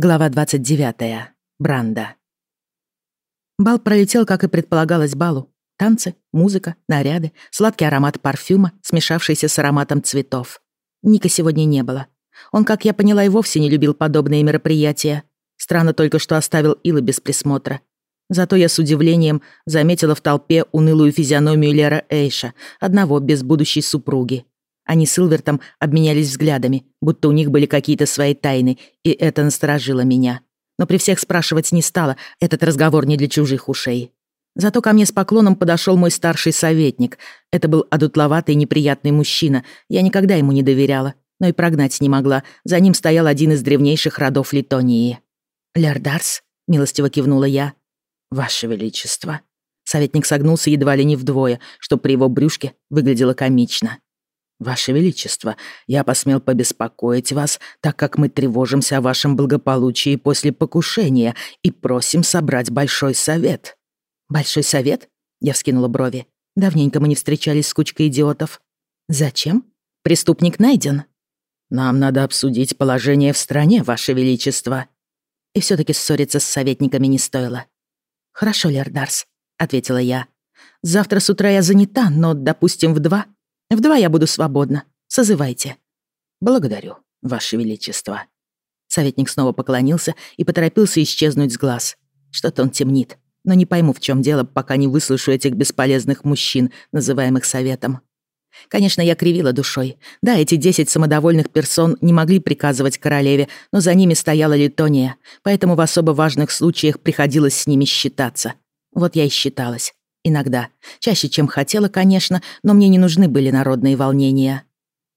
Глава 29. Бранда. Бал пролетел, как и предполагалось балу. Танцы, музыка, наряды, сладкий аромат парфюма, смешавшийся с ароматом цветов. Ника сегодня не было. Он, как я поняла, и вовсе не любил подобные мероприятия. Странно только, что оставил Илы без присмотра. Зато я с удивлением заметила в толпе унылую физиономию Лера Эйша, одного без будущей супруги. Они с Илвертом обменялись взглядами, будто у них были какие-то свои тайны, и это насторожило меня. Но при всех спрашивать не стала, этот разговор не для чужих ушей. Зато ко мне с поклоном подошел мой старший советник. Это был одутловатый неприятный мужчина. Я никогда ему не доверяла, но и прогнать не могла. За ним стоял один из древнейших родов Литонии. «Лярдарс?» — милостиво кивнула я. «Ваше Величество». Советник согнулся едва ли не вдвое, что при его брюшке выглядело комично. «Ваше Величество, я посмел побеспокоить вас, так как мы тревожимся о вашем благополучии после покушения и просим собрать Большой Совет». «Большой Совет?» — я вскинула брови. «Давненько мы не встречались с кучкой идиотов». «Зачем? Преступник найден». «Нам надо обсудить положение в стране, Ваше Величество». И все таки ссориться с советниками не стоило. «Хорошо, Лердарс», — ответила я. «Завтра с утра я занята, но, допустим, в два в два я буду свободна. Созывайте». «Благодарю, Ваше Величество». Советник снова поклонился и поторопился исчезнуть с глаз. Что-то он темнит, но не пойму, в чем дело, пока не выслушаю этих бесполезных мужчин, называемых советом. Конечно, я кривила душой. Да, эти десять самодовольных персон не могли приказывать королеве, но за ними стояла Литония, поэтому в особо важных случаях приходилось с ними считаться. Вот я и считалась. Иногда. Чаще, чем хотела, конечно, но мне не нужны были народные волнения.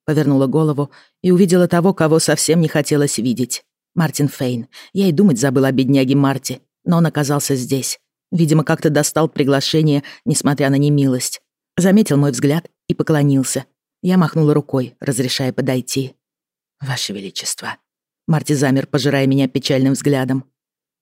Повернула голову и увидела того, кого совсем не хотелось видеть. Мартин Фейн. Я и думать забыла о бедняге Марти, но он оказался здесь. Видимо, как-то достал приглашение, несмотря на немилость. Заметил мой взгляд и поклонился. Я махнула рукой, разрешая подойти. «Ваше Величество». Марти замер, пожирая меня печальным взглядом.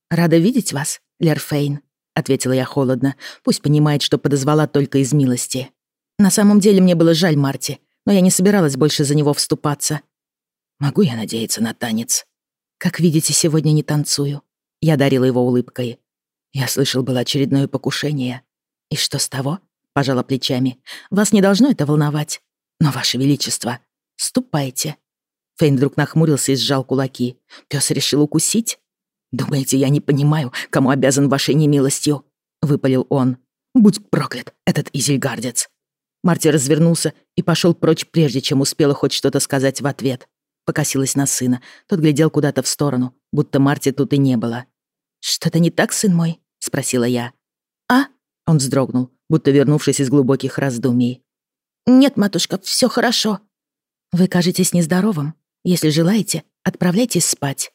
«Рада видеть вас, Лер Фейн», ответила я холодно. Пусть понимает, что подозвала только из милости. На самом деле мне было жаль Марти, но я не собиралась больше за него вступаться. Могу я надеяться на танец? Как видите, сегодня не танцую. Я дарила его улыбкой. Я слышал, было очередное покушение. И что с того? Пожала плечами. Вас не должно это волновать. Но, Ваше Величество, ступайте. Фейн вдруг нахмурился и сжал кулаки. Пёс решил укусить? «Думаете, я не понимаю, кому обязан вашей немилостью?» — выпалил он. «Будь проклят, этот изельгардец!» Марти развернулся и пошел прочь, прежде чем успела хоть что-то сказать в ответ. Покосилась на сына. Тот глядел куда-то в сторону, будто Марти тут и не было. «Что-то не так, сын мой?» — спросила я. «А?» — он вздрогнул, будто вернувшись из глубоких раздумий. «Нет, матушка, все хорошо». «Вы кажетесь нездоровым. Если желаете, отправляйтесь спать».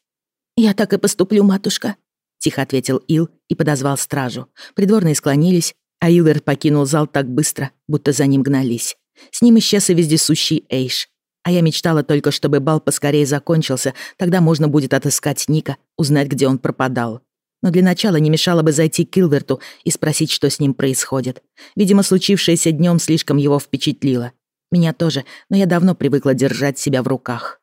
«Я так и поступлю, матушка», — тихо ответил Ил и подозвал стражу. Придворные склонились, а Илвер покинул зал так быстро, будто за ним гнались. С ним исчез и вездесущий Эйш. А я мечтала только, чтобы бал поскорее закончился, тогда можно будет отыскать Ника, узнать, где он пропадал. Но для начала не мешало бы зайти к Илверту и спросить, что с ним происходит. Видимо, случившееся днем слишком его впечатлило. Меня тоже, но я давно привыкла держать себя в руках.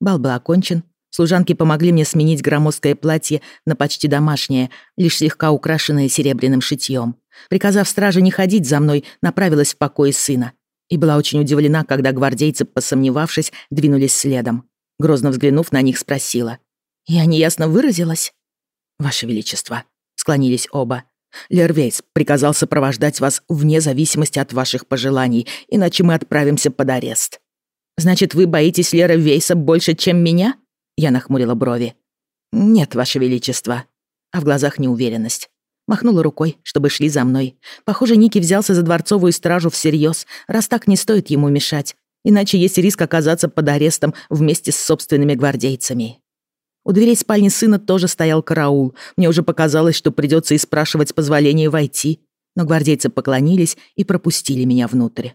Бал был окончен, Служанки помогли мне сменить громоздкое платье на почти домашнее, лишь слегка украшенное серебряным шитьем. Приказав страже не ходить за мной, направилась в покой сына. И была очень удивлена, когда гвардейцы, посомневавшись, двинулись следом. Грозно взглянув на них, спросила. «Я неясно выразилась?» «Ваше Величество», — склонились оба. «Лервейс приказал сопровождать вас вне зависимости от ваших пожеланий, иначе мы отправимся под арест». «Значит, вы боитесь Лера Вейса больше, чем меня?» Я нахмурила брови. «Нет, Ваше Величество». А в глазах неуверенность. Махнула рукой, чтобы шли за мной. Похоже, Ники взялся за дворцовую стражу всерьез, раз так не стоит ему мешать. Иначе есть риск оказаться под арестом вместе с собственными гвардейцами. У дверей спальни сына тоже стоял караул. Мне уже показалось, что придется и спрашивать позволения войти. Но гвардейцы поклонились и пропустили меня внутрь.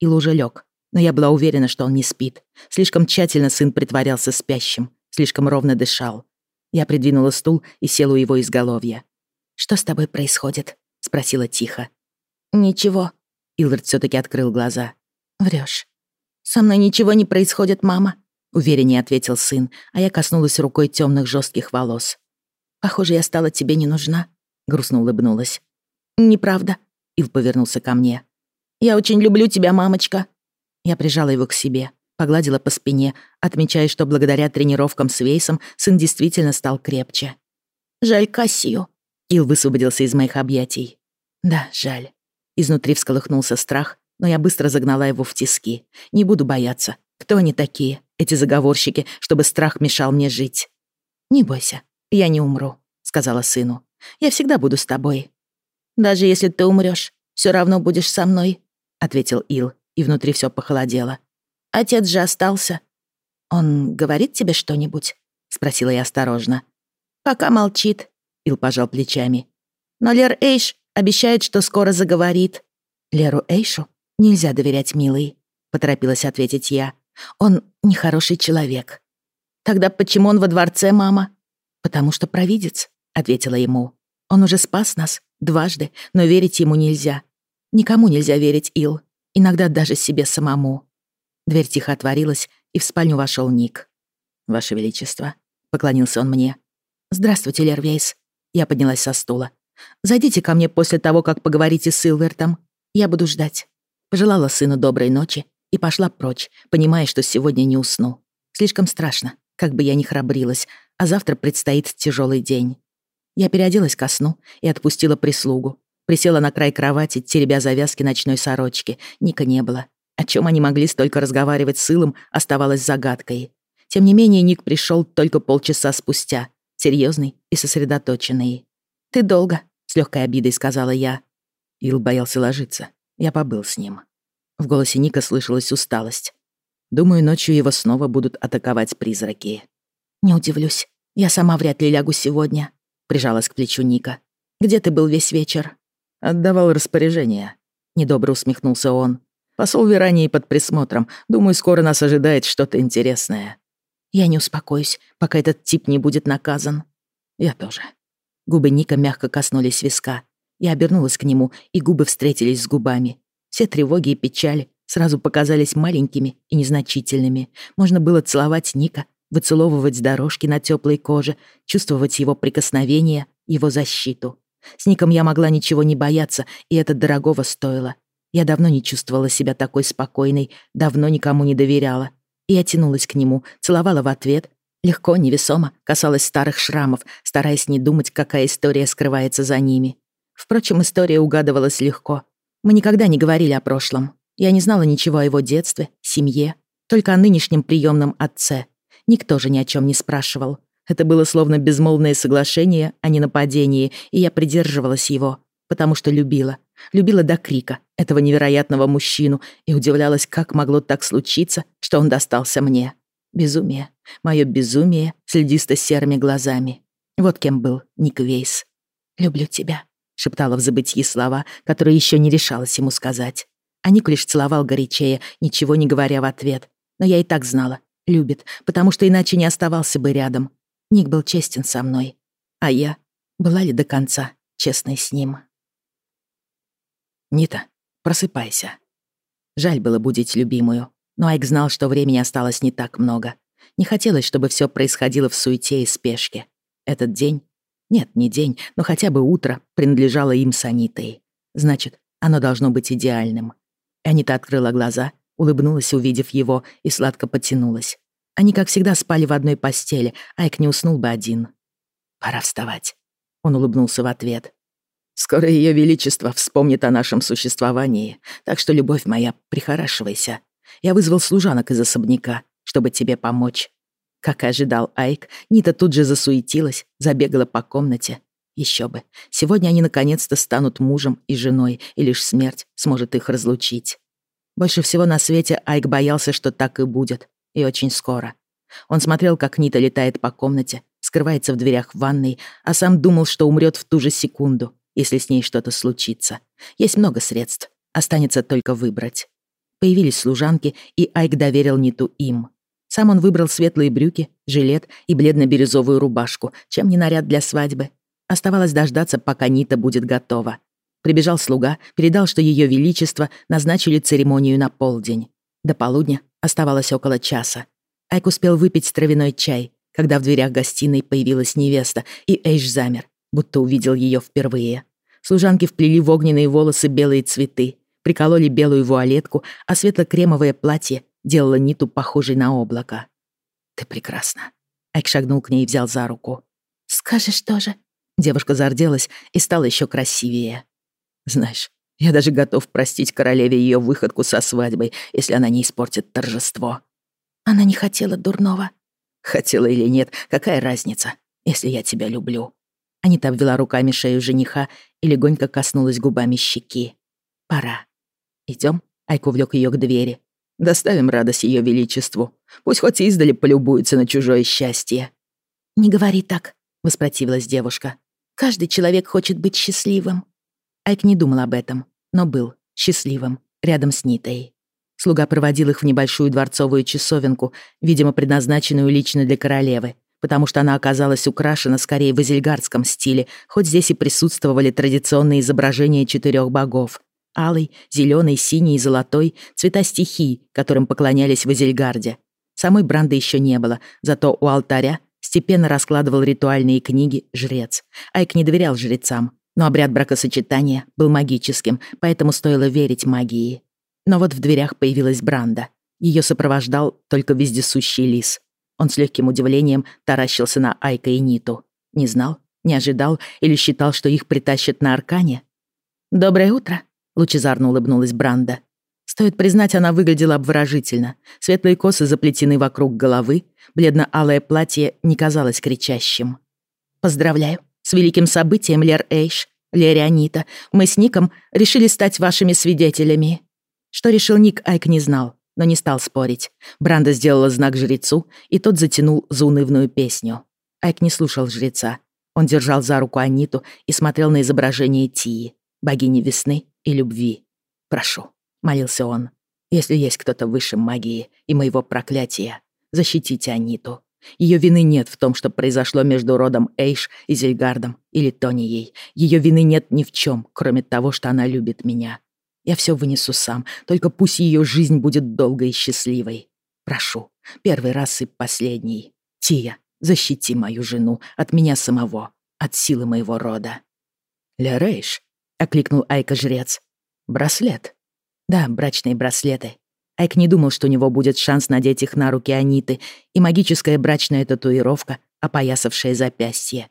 Ил уже лег, но я была уверена, что он не спит. Слишком тщательно сын притворялся спящим, слишком ровно дышал. Я придвинула стул и села у его изголовья. «Что с тобой происходит?» — спросила тихо. «Ничего». Илвард все таки открыл глаза. Врешь. «Со мной ничего не происходит, мама. — увереннее ответил сын, а я коснулась рукой темных жестких волос. «Похоже, я стала тебе не нужна», — грустно улыбнулась. «Неправда», — Ил повернулся ко мне. «Я очень люблю тебя, мамочка». Я прижала его к себе, погладила по спине, отмечая, что благодаря тренировкам с Вейсом сын действительно стал крепче. «Жаль Кассию», — Ил высвободился из моих объятий. «Да, жаль». Изнутри всколыхнулся страх, но я быстро загнала его в тиски. Не буду бояться. Кто они такие, эти заговорщики, чтобы страх мешал мне жить? «Не бойся, я не умру», — сказала сыну. «Я всегда буду с тобой». «Даже если ты умрёшь, всё равно будешь со мной», — ответил Ил, и внутри всё похолодело. «Отец же остался». «Он говорит тебе что-нибудь?» — спросила я осторожно. «Пока молчит», — Ил пожал плечами. «Но Лер Эйш обещает, что скоро заговорит». «Леру Эйшу нельзя доверять, милый», — поторопилась ответить я. Он нехороший человек. Тогда почему он во дворце, мама? Потому что провидец, ответила ему. Он уже спас нас дважды, но верить ему нельзя. Никому нельзя верить, Ил. Иногда даже себе самому. Дверь тихо отворилась, и в спальню вошел Ник. «Ваше Величество», — поклонился он мне. «Здравствуйте, Лервейс». Я поднялась со стула. «Зайдите ко мне после того, как поговорите с Силвертом. Я буду ждать». Пожелала сыну доброй ночи и пошла прочь, понимая, что сегодня не усну. Слишком страшно, как бы я ни храбрилась, а завтра предстоит тяжелый день. Я переоделась ко сну и отпустила прислугу. Присела на край кровати, теребя завязки ночной сорочки. Ника не было. О чем они могли столько разговаривать с Илом, оставалось загадкой. Тем не менее, Ник пришел только полчаса спустя, серьезный и сосредоточенный. «Ты долго», — с легкой обидой сказала я. Ил боялся ложиться. Я побыл с ним. В голосе Ника слышалась усталость. Думаю, ночью его снова будут атаковать призраки. «Не удивлюсь. Я сама вряд ли лягу сегодня», — прижалась к плечу Ника. «Где ты был весь вечер?» «Отдавал распоряжение», — недобро усмехнулся он. «Посол Верании под присмотром. Думаю, скоро нас ожидает что-то интересное». «Я не успокоюсь, пока этот тип не будет наказан». «Я тоже». Губы Ника мягко коснулись виска. Я обернулась к нему, и губы встретились с губами. Все тревоги и печали сразу показались маленькими и незначительными. Можно было целовать Ника, выцеловывать дорожки на теплой коже, чувствовать его прикосновение, его защиту. С Ником я могла ничего не бояться, и это дорогого стоило. Я давно не чувствовала себя такой спокойной, давно никому не доверяла. И я тянулась к нему, целовала в ответ, легко, невесомо, касалась старых шрамов, стараясь не думать, какая история скрывается за ними. Впрочем, история угадывалась легко. Мы никогда не говорили о прошлом. Я не знала ничего о его детстве, семье, только о нынешнем приемном отце. Никто же ни о чем не спрашивал. Это было словно безмолвное соглашение, а не нападение, и я придерживалась его, потому что любила. Любила до крика этого невероятного мужчину и удивлялась, как могло так случиться, что он достался мне. Безумие. Мое безумие с льдисто-серыми глазами. Вот кем был Ник Вейс. «Люблю тебя», шептала в забытьи слова, которые еще не решалась ему сказать. А Ник лишь целовал горячее, ничего не говоря в ответ. Но я и так знала. Любит, потому что иначе не оставался бы рядом. Ник был честен со мной. А я была ли до конца честной с ним? «Нита, просыпайся». Жаль было будить любимую, но Айк знал, что времени осталось не так много. Не хотелось, чтобы все происходило в суете и спешке. Этот день нет, не день, но хотя бы утро принадлежало им с Анитой. Значит, оно должно быть идеальным. Анита открыла глаза, улыбнулась, увидев его, и сладко потянулась. Они, как всегда, спали в одной постели, Айк не уснул бы один. «Пора вставать», — он улыбнулся в ответ. «Скоро Ее Величество вспомнит о нашем существовании, так что, любовь моя, прихорашивайся. Я вызвал служанок из особняка, чтобы тебе помочь. Как и ожидал Айк, Нита тут же засуетилась, забегала по комнате. Еще бы. Сегодня они наконец-то станут мужем и женой, и лишь смерть сможет их разлучить. Больше всего на свете Айк боялся, что так и будет. И очень скоро. Он смотрел, как Нита летает по комнате, скрывается в дверях ванной, а сам думал, что умрет в ту же секунду, если с ней что-то случится. Есть много средств. Останется только выбрать. Появились служанки, и Айк доверил Ниту им. Сам он выбрал светлые брюки, жилет и бледно-бирюзовую рубашку, чем не наряд для свадьбы. Оставалось дождаться, пока Нита будет готова. Прибежал слуга, передал, что Ее Величество назначили церемонию на полдень. До полудня оставалось около часа. Айк успел выпить травяной чай, когда в дверях гостиной появилась невеста, и Эйш замер, будто увидел ее впервые. Служанки вплели в огненные волосы белые цветы, прикололи белую вуалетку, а светло-кремовое платье делало Ниту похожей на облако. «Ты прекрасна». Айк шагнул к ней и взял за руку. «Скажешь тоже». Девушка зарделась и стала еще красивее. «Знаешь, я даже готов простить королеве ее выходку со свадьбой, если она не испортит торжество». «Она не хотела дурного». «Хотела или нет, какая разница, если я тебя люблю?» Анита обвела руками шею жениха и легонько коснулась губами щеки. «Пора. Идем. Айк увлек ее к двери. «Доставим радость ее величеству. Пусть хоть издали полюбуется на чужое счастье». «Не говори так», — воспротивилась девушка. «Каждый человек хочет быть счастливым». Айк не думал об этом, но был счастливым рядом с Нитой. Слуга проводил их в небольшую дворцовую часовенку, видимо, предназначенную лично для королевы, потому что она оказалась украшена скорее в азельгардском стиле, хоть здесь и присутствовали традиционные изображения четырех богов. Алый, зеленый, синий и золотой — цвета стихий, которым поклонялись в Азельгарде. Самой Бранды еще не было, зато у алтаря степенно раскладывал ритуальные книги жрец. Айк не доверял жрецам, но обряд бракосочетания был магическим, поэтому стоило верить магии. Но вот в дверях появилась Бранда. Ее сопровождал только вездесущий лис. Он с легким удивлением таращился на Айка и Ниту. Не знал, не ожидал или считал, что их притащат на Аркане? «Доброе утро», — лучезарно улыбнулась Бранда. Стоит признать, она выглядела обворожительно. Светлые косы заплетены вокруг головы, бледно-алое платье не казалось кричащим. «Поздравляю с великим событием, Лер Эйш, Лере. Мы с Ником решили стать вашими свидетелями». Что решил Ник, Айк не знал но не стал спорить. Бранда сделала знак жрецу, и тот затянул заунывную песню. Айк не слушал жреца. Он держал за руку Аниту и смотрел на изображение Тии, богини весны и любви. «Прошу», — молился он, — «если есть кто-то выше магии и моего проклятия, защитите Аниту. Ее вины нет в том, что произошло между родом Эйш и Зельгардом или Тонией. Ее вины нет ни в чем, кроме того, что она любит меня. Я все вынесу сам, только пусть ее жизнь будет долгой и счастливой. Прошу, первый раз и последний. Тия, защити мою жену от меня самого, от силы моего рода. «Лерейш», — окликнул Айка-жрец. «Браслет». «Да, брачные браслеты». Айк не думал, что у него будет шанс надеть их на руки Аниты и магическая брачная татуировка, опоясавшая запястье.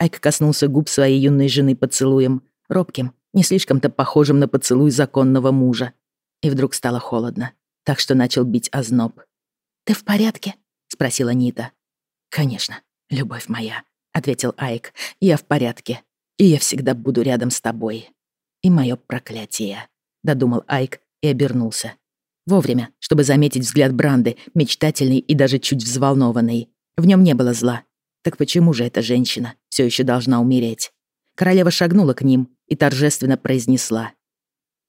Айк коснулся губ своей юной жены поцелуем, робким, не слишком-то похожим на поцелуй законного мужа. И вдруг стало холодно, так что начал бить озноб. «Ты в порядке?» — спросила Нита. «Конечно, любовь моя», — ответил Айк. «Я в порядке, и я всегда буду рядом с тобой. И мое проклятие», — додумал Айк и обернулся. Вовремя, чтобы заметить взгляд Бранды, мечтательный и даже чуть взволнованный. В нем не было зла. Так почему же эта женщина все еще должна умереть? Королева шагнула к ним и торжественно произнесла.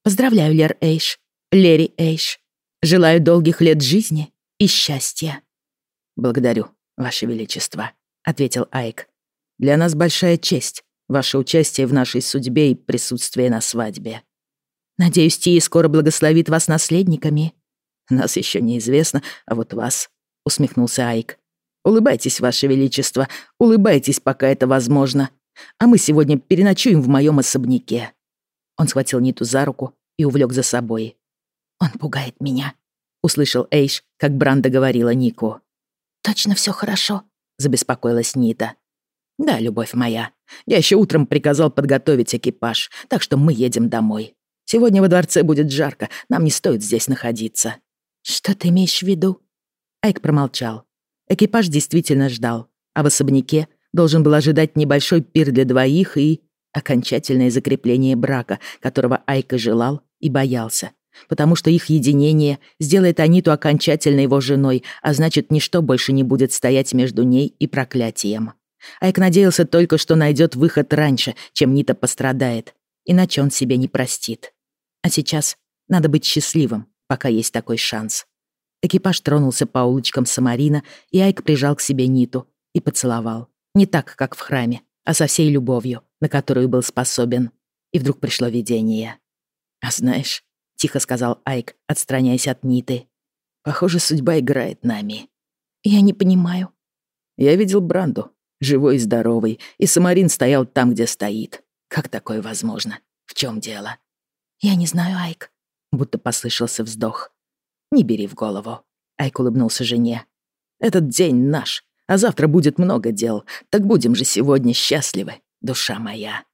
«Поздравляю, Лер Эйш, Лери Эйш. Желаю долгих лет жизни и счастья». «Благодарю, Ваше Величество», — ответил Айк. «Для нас большая честь, ваше участие в нашей судьбе и присутствие на свадьбе». «Надеюсь, Тия скоро благословит вас наследниками». «Нас еще неизвестно, а вот вас», — усмехнулся Айк. «Улыбайтесь, Ваше Величество, улыбайтесь, пока это возможно. А мы сегодня переночуем в моем особняке». Он схватил Ниту за руку и увлек за собой. «Он пугает меня», — услышал Эйш, как Бранда говорила Нику. «Точно все хорошо», — забеспокоилась Нита. «Да, любовь моя. Я еще утром приказал подготовить экипаж, так что мы едем домой. Сегодня во дворце будет жарко, нам не стоит здесь находиться». «Что ты имеешь в виду?» Айк промолчал. Экипаж действительно ждал, а в особняке должен был ожидать небольшой пир для двоих и окончательное закрепление брака, которого Айка желал и боялся. Потому что их единение сделает Аниту окончательно его женой, а значит, ничто больше не будет стоять между ней и проклятием. Айк надеялся только, что найдет выход раньше, чем Нита пострадает, иначе он себе не простит. А сейчас надо быть счастливым, пока есть такой шанс. Экипаж тронулся по улочкам Самарина, и Айк прижал к себе Ниту и поцеловал. Не так, как в храме, а со всей любовью, на которую был способен. И вдруг пришло видение. «А знаешь», — тихо сказал Айк, отстраняясь от Ниты, «похоже, судьба играет нами. Я не понимаю. Я видел Бранду, живой и здоровый, и Самарин стоял там, где стоит. Как такое возможно? В чем дело? Я не знаю, Айк. Будто послышался вздох. Не бери в голову. Айк улыбнулся жене. Этот день наш, а завтра будет много дел. Так будем же сегодня счастливы, душа моя.